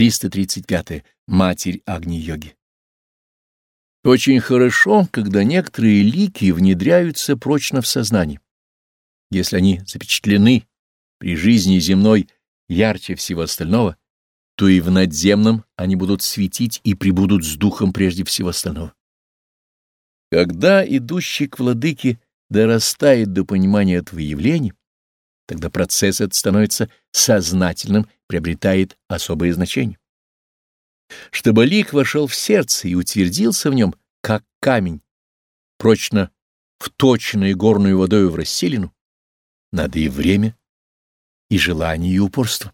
335. Матерь Агни-йоги. Очень хорошо, когда некоторые лики внедряются прочно в сознание. Если они запечатлены при жизни земной ярче всего остального, то и в надземном они будут светить и прибудут с духом прежде всего остального. Когда идущий к владыке дорастает до понимания этого явления, тогда процесс этот становится сознательным, приобретает особое значение. Чтобы лик вошел в сердце и утвердился в нем, как камень, прочно вточенный горную водою в расселину, надо и время, и желание, и упорство.